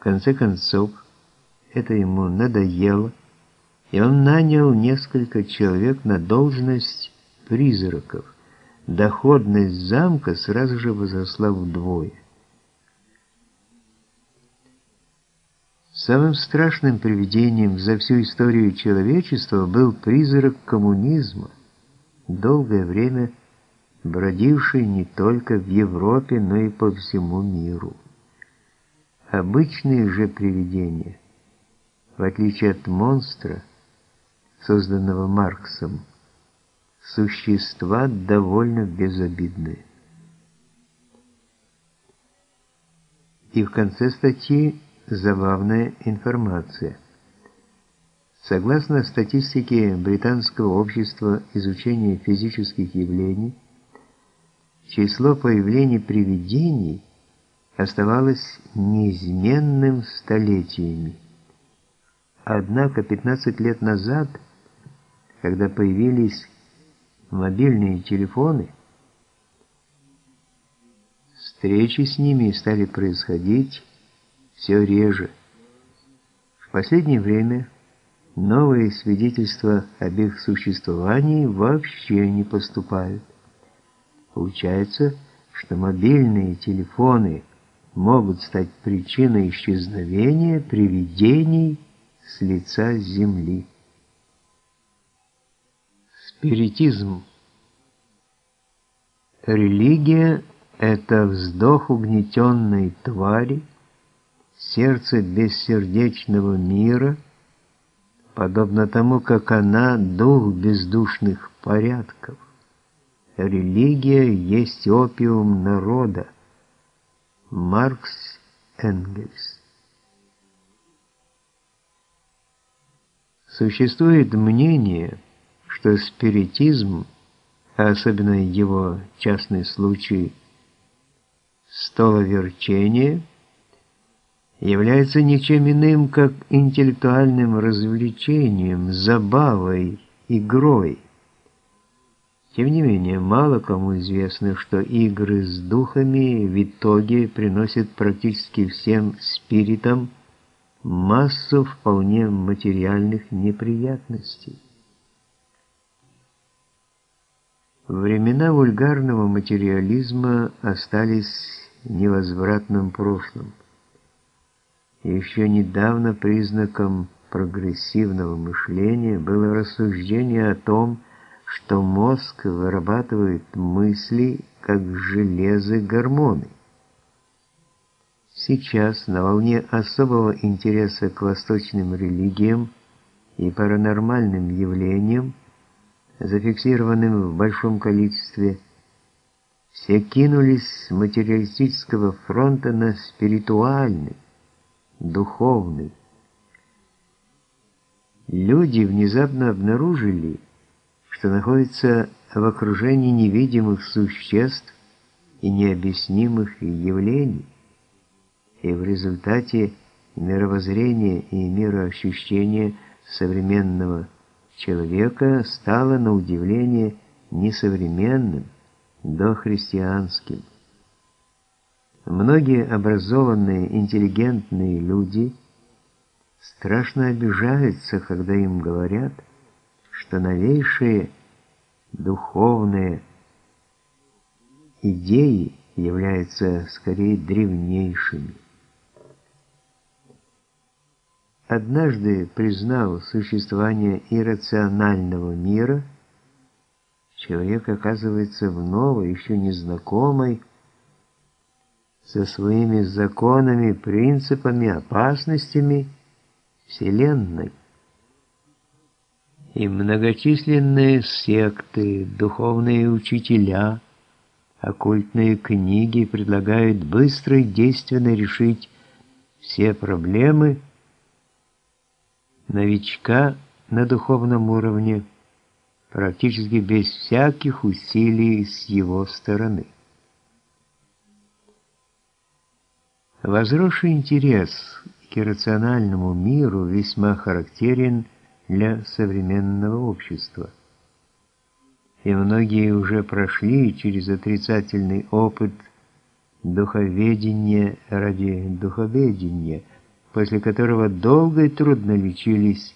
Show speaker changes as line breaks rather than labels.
Конце концов, это ему надоело, и он нанял несколько человек на должность призраков. Доходность замка сразу же возросла вдвое. Самым страшным привидением за всю историю человечества был призрак коммунизма, долгое время бродивший не только в Европе, но и по всему миру. Обычные же привидения, в отличие от монстра, созданного Марксом, существа довольно безобидные. И в конце статьи забавная информация. Согласно статистике Британского общества изучения физических явлений, число появлений привидений оставалось неизменным столетиями. Однако 15 лет назад, когда появились мобильные телефоны, встречи с ними стали происходить все реже. В последнее время новые свидетельства об их существовании вообще не поступают. Получается, что мобильные телефоны могут стать причиной исчезновения привидений с лица Земли. Спиритизм. Религия – это вздох угнетенной твари, сердце бессердечного мира, подобно тому, как она – дух бездушных порядков. Религия есть опиум народа. Маркс Энгельс Существует мнение, что спиритизм, а особенно его частный случай столоверчение, является ничем иным, как интеллектуальным развлечением, забавой, игрой. Тем не менее, мало кому известно, что игры с духами в итоге приносят практически всем спиритам массу вполне материальных неприятностей. Времена вульгарного материализма остались невозвратным прошлым. Еще недавно признаком прогрессивного мышления было рассуждение о том, что мозг вырабатывает мысли, как железы гормоны. Сейчас, на волне особого интереса к восточным религиям и паранормальным явлениям, зафиксированным в большом количестве, все кинулись с материалистического фронта на спиритуальный, духовный. Люди внезапно обнаружили, что находятся в окружении невидимых существ и необъяснимых явлений, и в результате мировоззрения и мироощущения современного человека стало на удивление несовременным, дохристианским. Многие образованные, интеллигентные люди страшно обижаются, когда им говорят, что новейшие духовные идеи являются скорее древнейшими. Однажды признав существование иррационального мира, человек оказывается в новой, еще незнакомой, со своими законами, принципами, опасностями Вселенной. И многочисленные секты, духовные учителя, оккультные книги предлагают быстро и действенно решить все проблемы новичка на духовном уровне, практически без всяких усилий с его стороны. Возросший интерес к иррациональному миру весьма характерен для современного общества. И многие уже прошли через отрицательный опыт духоведения ради духоведения, после которого долго и трудно лечились